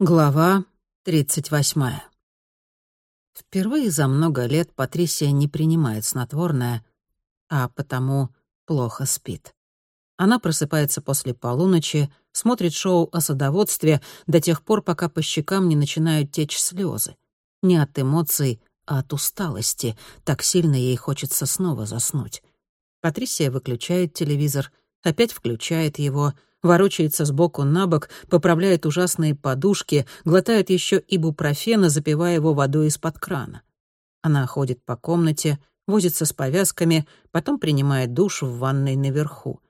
Глава 38. Впервые за много лет Патрисия не принимает снотворное, а потому плохо спит. Она просыпается после полуночи, смотрит шоу о садоводстве до тех пор, пока по щекам не начинают течь слезы. Не от эмоций, а от усталости. Так сильно ей хочется снова заснуть. Патрисия выключает телевизор, опять включает его — ворочается сбоку на бок, поправляет ужасные подушки, глотает еще ибупрофена, запивая его водой из-под крана. Она ходит по комнате, возится с повязками, потом принимает душ в ванной наверху.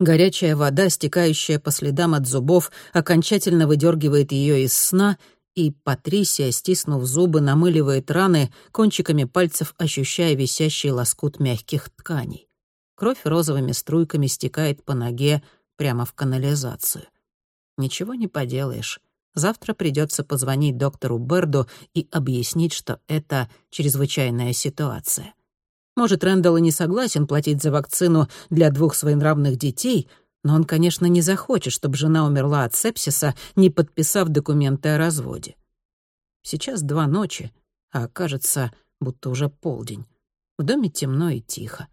Горячая вода, стекающая по следам от зубов, окончательно выдергивает ее из сна, и Патрисия, стиснув зубы, намыливает раны, кончиками пальцев ощущая висящий лоскут мягких тканей. Кровь розовыми струйками стекает по ноге, прямо в канализацию. Ничего не поделаешь. Завтра придется позвонить доктору Берду и объяснить, что это чрезвычайная ситуация. Может, Рэндалл и не согласен платить за вакцину для двух своенравных детей, но он, конечно, не захочет, чтобы жена умерла от сепсиса, не подписав документы о разводе. Сейчас два ночи, а кажется, будто уже полдень. В доме темно и тихо.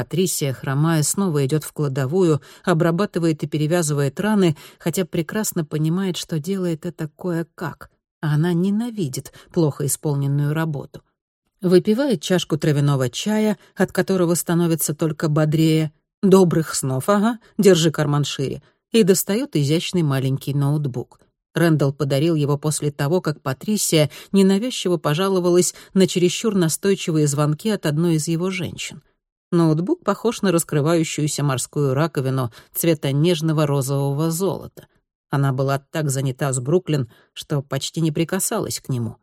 Патрисия, хромая, снова идет в кладовую, обрабатывает и перевязывает раны, хотя прекрасно понимает, что делает это кое-как, а она ненавидит плохо исполненную работу. Выпивает чашку травяного чая, от которого становится только бодрее. Добрых снов, ага, держи карман шире. И достает изящный маленький ноутбук. Рэндалл подарил его после того, как Патрисия ненавязчиво пожаловалась на чересчур настойчивые звонки от одной из его женщин. Ноутбук похож на раскрывающуюся морскую раковину цвета нежного розового золота. Она была так занята с Бруклин, что почти не прикасалась к нему.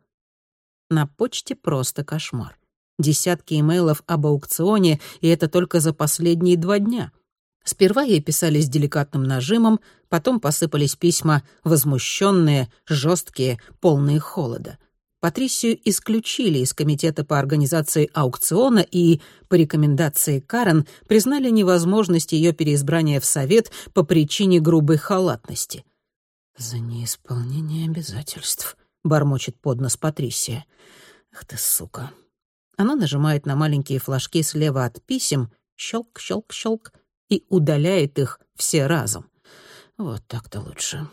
На почте просто кошмар. Десятки имейлов об аукционе, и это только за последние два дня. Сперва ей писали с деликатным нажимом, потом посыпались письма возмущенные, жесткие, полные холода. Патрисию исключили из комитета по организации аукциона и, по рекомендации Карен, признали невозможность ее переизбрания в совет по причине грубой халатности. «За неисполнение обязательств», — бормочет под нос Патрисия. «Ах ты, сука». Она нажимает на маленькие флажки слева от писем, щелк, щелк, щелк, и удаляет их все разом. Вот так-то лучше.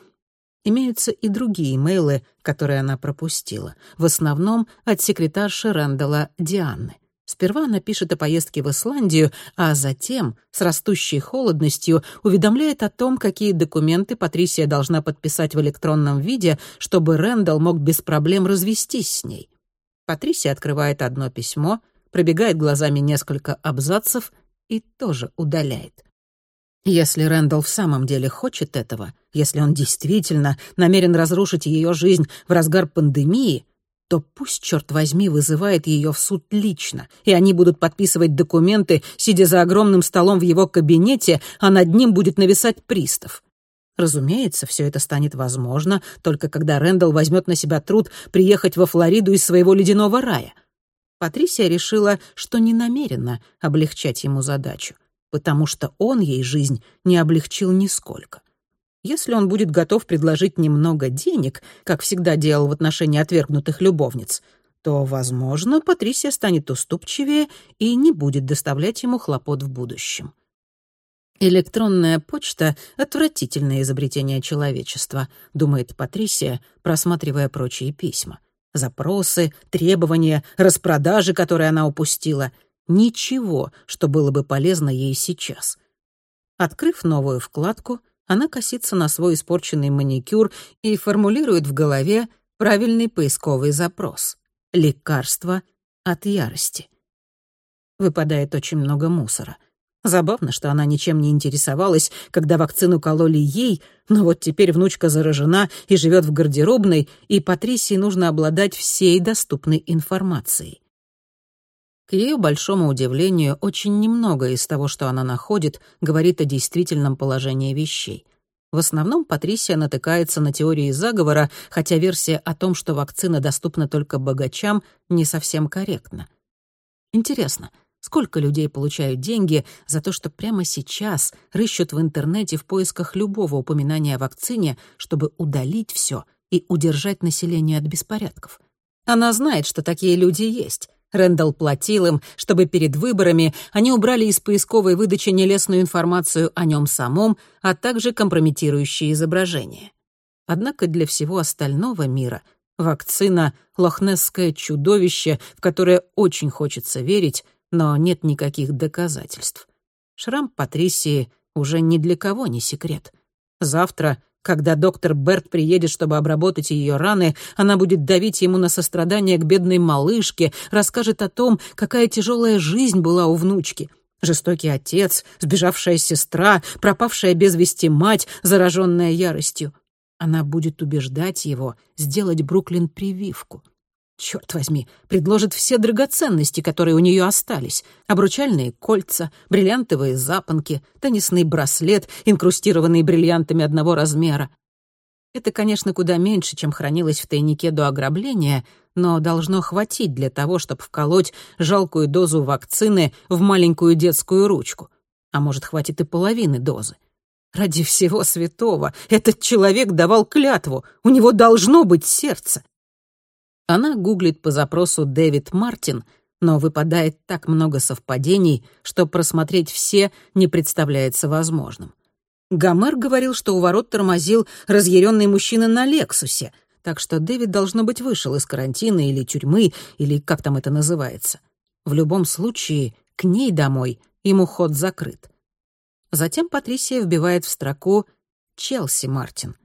Имеются и другие имейлы, которые она пропустила, в основном от секретарши Рэндала Дианы. Сперва она пишет о поездке в Исландию, а затем, с растущей холодностью, уведомляет о том, какие документы Патрисия должна подписать в электронном виде, чтобы Рэндалл мог без проблем развестись с ней. Патрисия открывает одно письмо, пробегает глазами несколько абзацев и тоже удаляет. Если Рэндалл в самом деле хочет этого, если он действительно намерен разрушить ее жизнь в разгар пандемии, то пусть, черт возьми, вызывает ее в суд лично, и они будут подписывать документы, сидя за огромным столом в его кабинете, а над ним будет нависать пристав. Разумеется, все это станет возможно, только когда Рэндалл возьмет на себя труд приехать во Флориду из своего ледяного рая. Патрисия решила, что не намерена облегчать ему задачу потому что он ей жизнь не облегчил нисколько. Если он будет готов предложить немного денег, как всегда делал в отношении отвергнутых любовниц, то, возможно, Патрисия станет уступчивее и не будет доставлять ему хлопот в будущем. «Электронная почта — отвратительное изобретение человечества», — думает Патрисия, просматривая прочие письма. Запросы, требования, распродажи, которые она упустила — Ничего, что было бы полезно ей сейчас. Открыв новую вкладку, она косится на свой испорченный маникюр и формулирует в голове правильный поисковый запрос. Лекарство от ярости. Выпадает очень много мусора. Забавно, что она ничем не интересовалась, когда вакцину кололи ей, но вот теперь внучка заражена и живет в гардеробной, и Патрисии нужно обладать всей доступной информацией. К ее большому удивлению, очень немного из того, что она находит, говорит о действительном положении вещей. В основном Патрисия натыкается на теории заговора, хотя версия о том, что вакцина доступна только богачам, не совсем корректна. Интересно, сколько людей получают деньги за то, что прямо сейчас рыщут в интернете в поисках любого упоминания о вакцине, чтобы удалить все и удержать население от беспорядков. Она знает, что такие люди есть. Рэндалл платил им, чтобы перед выборами они убрали из поисковой выдачи нелестную информацию о нем самом, а также компрометирующие изображения. Однако для всего остального мира вакцина — лохнесское чудовище, в которое очень хочется верить, но нет никаких доказательств. Шрам Патрисии уже ни для кого не секрет. Завтра когда доктор Берт приедет, чтобы обработать ее раны, она будет давить ему на сострадание к бедной малышке, расскажет о том, какая тяжелая жизнь была у внучки. Жестокий отец, сбежавшая сестра, пропавшая без вести мать, зараженная яростью. Она будет убеждать его сделать Бруклин прививку — черт возьми, предложит все драгоценности, которые у нее остались. Обручальные кольца, бриллиантовые запонки, теннисный браслет, инкрустированный бриллиантами одного размера. Это, конечно, куда меньше, чем хранилось в тайнике до ограбления, но должно хватить для того, чтобы вколоть жалкую дозу вакцины в маленькую детскую ручку. А может, хватит и половины дозы. Ради всего святого, этот человек давал клятву, у него должно быть сердце. Она гуглит по запросу «Дэвид Мартин», но выпадает так много совпадений, что просмотреть все не представляется возможным. Гомер говорил, что у ворот тормозил разъяренный мужчина на «Лексусе», так что Дэвид, должно быть, вышел из карантина или тюрьмы, или как там это называется. В любом случае, к ней домой ему ход закрыт. Затем Патрисия вбивает в строку «Челси Мартин»,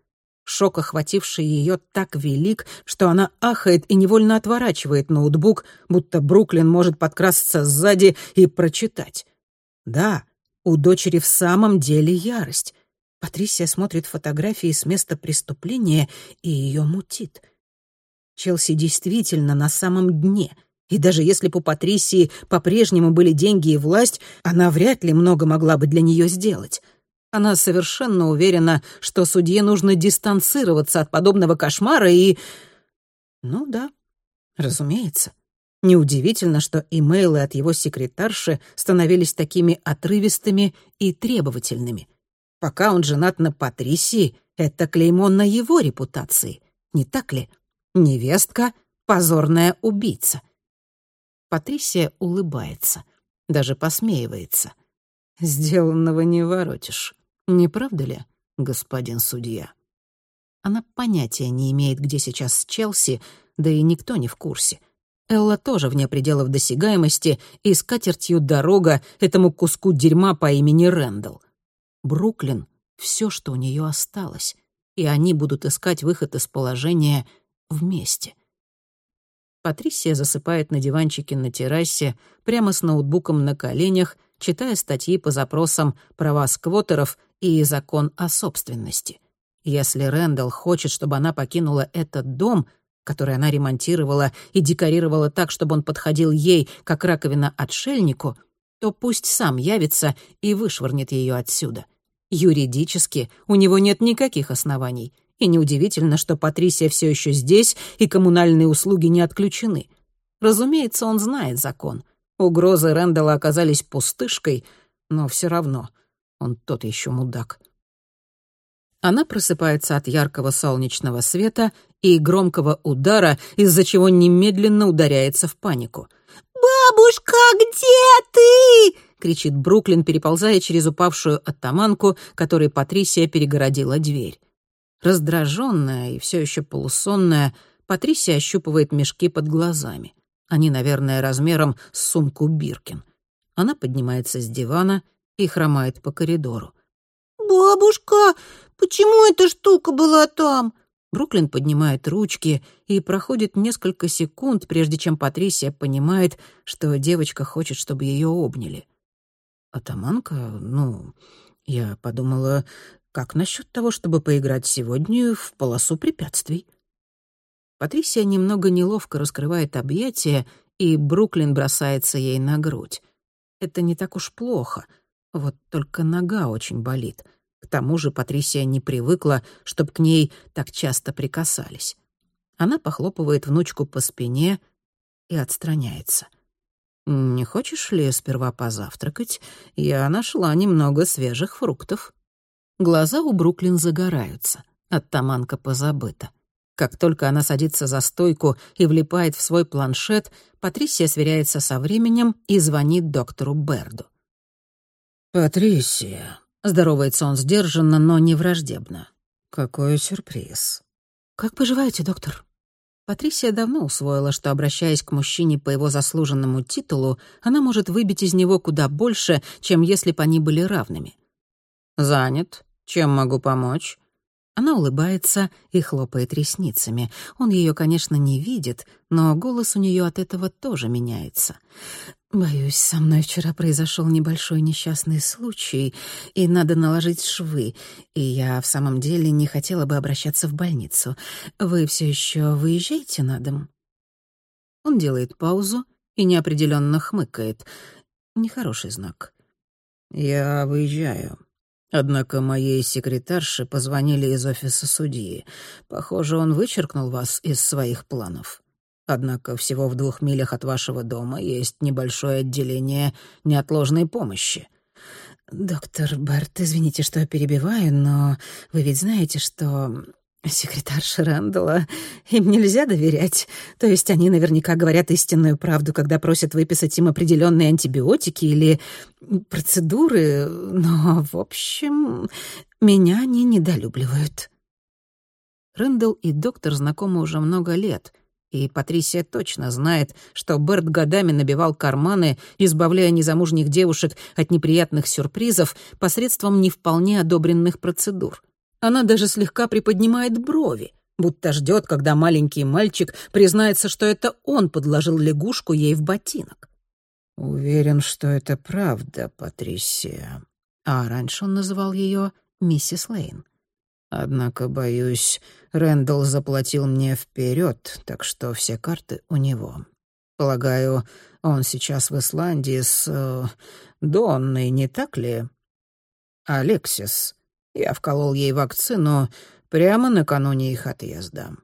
Шок, охвативший ее, так велик, что она ахает и невольно отворачивает ноутбук, будто Бруклин может подкрасться сзади и прочитать. Да, у дочери в самом деле ярость. Патрисия смотрит фотографии с места преступления, и ее мутит. Челси действительно на самом дне — и даже если бы у Патрисии по-прежнему были деньги и власть, она вряд ли много могла бы для нее сделать. Она совершенно уверена, что судье нужно дистанцироваться от подобного кошмара и... Ну да, разумеется. Неудивительно, что имейлы от его секретарши становились такими отрывистыми и требовательными. Пока он женат на Патрисии, это клеймо на его репутации, не так ли? Невестка — позорная убийца. Патрисия улыбается, даже посмеивается. «Сделанного не воротишь». Не правда ли, господин судья? Она понятия не имеет, где сейчас Челси, да и никто не в курсе. Элла тоже вне пределов досягаемости, и с катертью дорога этому куску дерьма по имени Рэндалл. Бруклин — все, что у нее осталось, и они будут искать выход из положения вместе. Патрисия засыпает на диванчике на террасе, прямо с ноутбуком на коленях, читая статьи по запросам права сквотеров и закон о собственности. Если Рэндалл хочет, чтобы она покинула этот дом, который она ремонтировала и декорировала так, чтобы он подходил ей, как раковина отшельнику, то пусть сам явится и вышвырнет ее отсюда. Юридически у него нет никаких оснований, и неудивительно, что Патрисия все еще здесь, и коммунальные услуги не отключены. Разумеется, он знает закон. Угрозы Рэндалла оказались пустышкой, но все равно — он тот еще мудак. Она просыпается от яркого солнечного света и громкого удара, из-за чего немедленно ударяется в панику. «Бабушка, где ты?» — кричит Бруклин, переползая через упавшую оттаманку, которой Патрисия перегородила дверь. Раздраженная и все еще полусонная, Патрисия ощупывает мешки под глазами. Они, наверное, размером с сумку Биркин. Она поднимается с дивана и хромает по коридору. «Бабушка, почему эта штука была там?» Бруклин поднимает ручки, и проходит несколько секунд, прежде чем Патрисия понимает, что девочка хочет, чтобы ее обняли. «Атаманка? Ну, я подумала, как насчет того, чтобы поиграть сегодня в полосу препятствий?» Патрисия немного неловко раскрывает объятия, и Бруклин бросается ей на грудь. Это не так уж плохо — вот только нога очень болит. К тому же Патрисия не привыкла, чтобы к ней так часто прикасались. Она похлопывает внучку по спине и отстраняется. «Не хочешь ли сперва позавтракать? Я нашла немного свежих фруктов». Глаза у Бруклин загораются. Оттаманка позабыта. Как только она садится за стойку и влипает в свой планшет, Патрисия сверяется со временем и звонит доктору Берду. «Патрисия», — здоровается он сдержанно, но не враждебно. «Какой сюрприз». «Как поживаете, доктор?» Патрисия давно усвоила, что, обращаясь к мужчине по его заслуженному титулу, она может выбить из него куда больше, чем если бы они были равными. «Занят. Чем могу помочь?» Она улыбается и хлопает ресницами. Он ее, конечно, не видит, но голос у нее от этого тоже меняется. «Боюсь, со мной вчера произошел небольшой несчастный случай, и надо наложить швы, и я в самом деле не хотела бы обращаться в больницу. Вы все еще выезжаете на дом?» Он делает паузу и неопределенно хмыкает. Нехороший знак. «Я выезжаю. Однако моей секретарше позвонили из офиса судьи. Похоже, он вычеркнул вас из своих планов». Однако всего в двух милях от вашего дома есть небольшое отделение неотложной помощи. Доктор Барт, извините, что перебиваю, но вы ведь знаете, что секретарша Рэндалла, им нельзя доверять. То есть они наверняка говорят истинную правду, когда просят выписать им определенные антибиотики или процедуры, но, в общем, меня они недолюбливают. Рэндалл и доктор знакомы уже много лет, и Патрисия точно знает, что Берт годами набивал карманы, избавляя незамужних девушек от неприятных сюрпризов посредством не вполне одобренных процедур. Она даже слегка приподнимает брови, будто ждет, когда маленький мальчик признается, что это он подложил лягушку ей в ботинок. «Уверен, что это правда, Патрисия». А раньше он называл ее миссис Лейн. Однако, боюсь, Рэндалл заплатил мне вперед, так что все карты у него. Полагаю, он сейчас в Исландии с э, Донной, не так ли? Алексис. Я вколол ей вакцину прямо накануне их отъезда.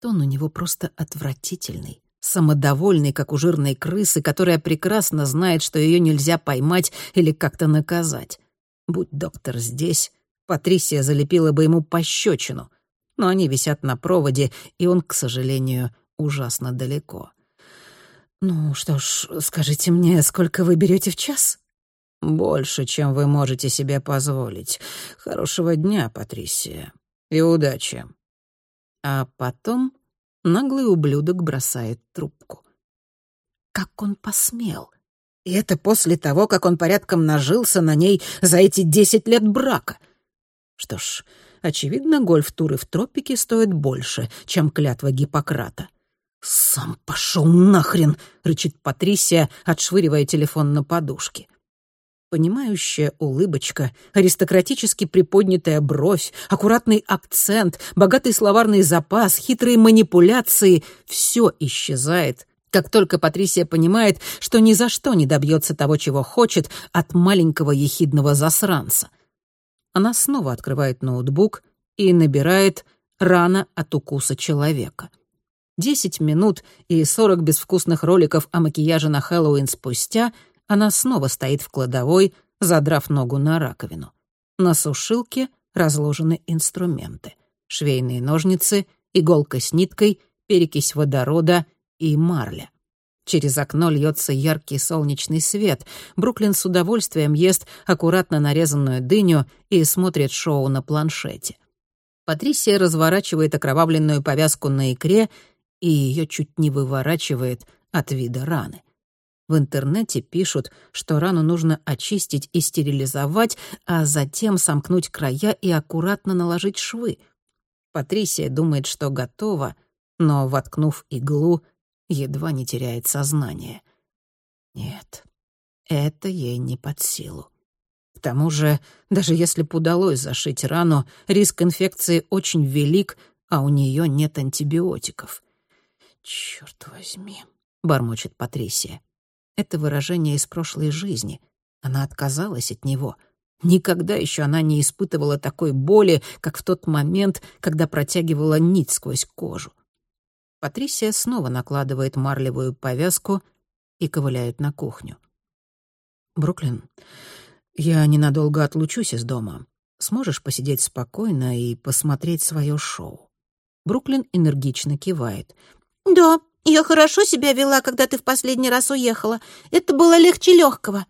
Тон у него просто отвратительный, самодовольный, как у жирной крысы, которая прекрасно знает, что ее нельзя поймать или как-то наказать. Будь доктор здесь, Патрисия залепила бы ему пощечину. Но они висят на проводе, и он, к сожалению, ужасно далеко. «Ну что ж, скажите мне, сколько вы берете в час?» «Больше, чем вы можете себе позволить. Хорошего дня, Патрисия. И удачи». А потом наглый ублюдок бросает трубку. Как он посмел? И это после того, как он порядком нажился на ней за эти десять лет брака — что ж, очевидно, гольф-туры в тропике стоят больше, чем клятва Гиппократа. «Сам пошел нахрен!» — рычит Патрисия, отшвыривая телефон на подушке. Понимающая улыбочка, аристократически приподнятая бровь, аккуратный акцент, богатый словарный запас, хитрые манипуляции — все исчезает, как только Патрисия понимает, что ни за что не добьется того, чего хочет, от маленького ехидного засранца — она снова открывает ноутбук и набирает «Рана от укуса человека». Десять минут и сорок безвкусных роликов о макияже на Хэллоуин спустя она снова стоит в кладовой, задрав ногу на раковину. На сушилке разложены инструменты. Швейные ножницы, иголка с ниткой, перекись водорода и марля. Через окно льется яркий солнечный свет. Бруклин с удовольствием ест аккуратно нарезанную дыню и смотрит шоу на планшете. Патрисия разворачивает окровавленную повязку на икре, и ее чуть не выворачивает от вида раны. В интернете пишут, что рану нужно очистить и стерилизовать, а затем сомкнуть края и аккуратно наложить швы. Патрисия думает, что готова, но, воткнув иглу, едва не теряет сознание. Нет, это ей не под силу. К тому же, даже если б удалось зашить рану, риск инфекции очень велик, а у нее нет антибиотиков. «Чёрт возьми», — бормочет Патрисия. Это выражение из прошлой жизни. Она отказалась от него. Никогда еще она не испытывала такой боли, как в тот момент, когда протягивала нить сквозь кожу. Патрисия снова накладывает марлевую повязку и ковыляет на кухню. «Бруклин, я ненадолго отлучусь из дома. Сможешь посидеть спокойно и посмотреть свое шоу?» Бруклин энергично кивает. «Да, я хорошо себя вела, когда ты в последний раз уехала. Это было легче легкого».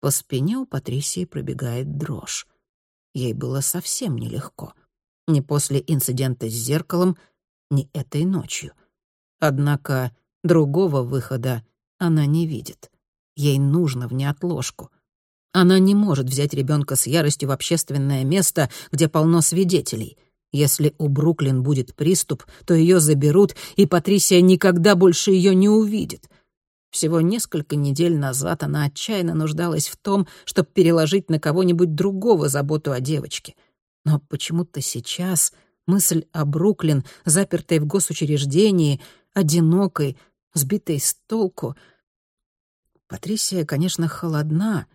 По спине у Патрисии пробегает дрожь. Ей было совсем нелегко. Ни после инцидента с зеркалом, ни этой ночью. Однако другого выхода она не видит. Ей нужно в неотложку. Она не может взять ребенка с яростью в общественное место, где полно свидетелей. Если у Бруклин будет приступ, то ее заберут, и Патрисия никогда больше ее не увидит. Всего несколько недель назад она отчаянно нуждалась в том, чтобы переложить на кого-нибудь другого заботу о девочке. Но почему-то сейчас мысль о Бруклин, запертой в госучреждении, одинокой, сбитой с толку... Патрисия, конечно, холодна,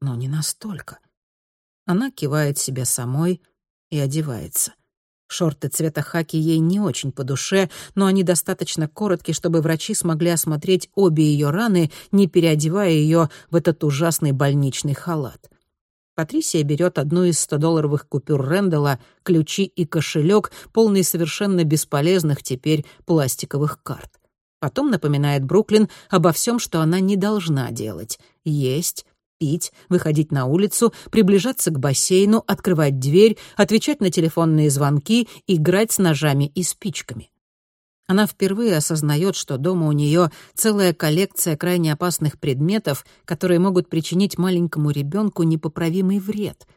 но не настолько. Она кивает себе самой и одевается. Шорты цвета хаки ей не очень по душе, но они достаточно короткие, чтобы врачи смогли осмотреть обе ее раны, не переодевая ее в этот ужасный больничный халат. Патрисия берет одну из 100-долларовых купюр Рэндалла, ключи и кошелек, полный совершенно бесполезных теперь пластиковых карт. Потом напоминает Бруклин обо всем, что она не должна делать — есть, пить, выходить на улицу, приближаться к бассейну, открывать дверь, отвечать на телефонные звонки, играть с ножами и спичками. Она впервые осознает, что дома у нее целая коллекция крайне опасных предметов, которые могут причинить маленькому ребенку непоправимый вред.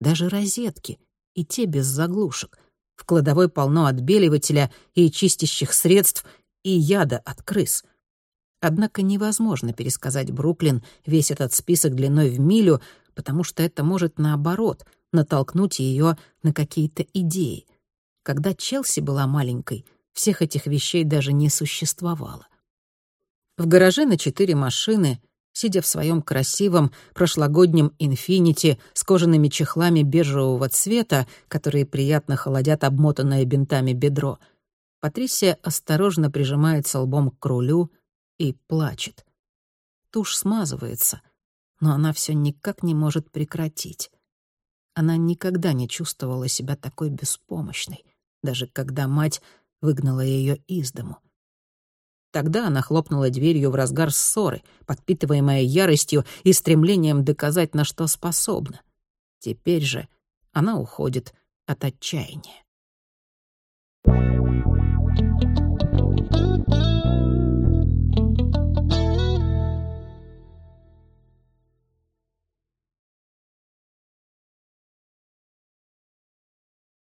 Даже розетки, и те без заглушек. В кладовой полно отбеливателя и чистящих средств, и яда от крыс. Однако невозможно пересказать Бруклин весь этот список длиной в милю, потому что это может, наоборот, натолкнуть ее на какие-то идеи. Когда Челси была маленькой, всех этих вещей даже не существовало. В гараже на четыре машины, сидя в своем красивом прошлогоднем «Инфинити» с кожаными чехлами бежевого цвета, которые приятно холодят обмотанное бинтами бедро, Патрисия осторожно прижимается лбом к рулю и плачет. Тушь смазывается, но она все никак не может прекратить. Она никогда не чувствовала себя такой беспомощной, даже когда мать выгнала ее из дому. Тогда она хлопнула дверью в разгар ссоры, подпитываемая яростью и стремлением доказать, на что способна. Теперь же она уходит от отчаяния.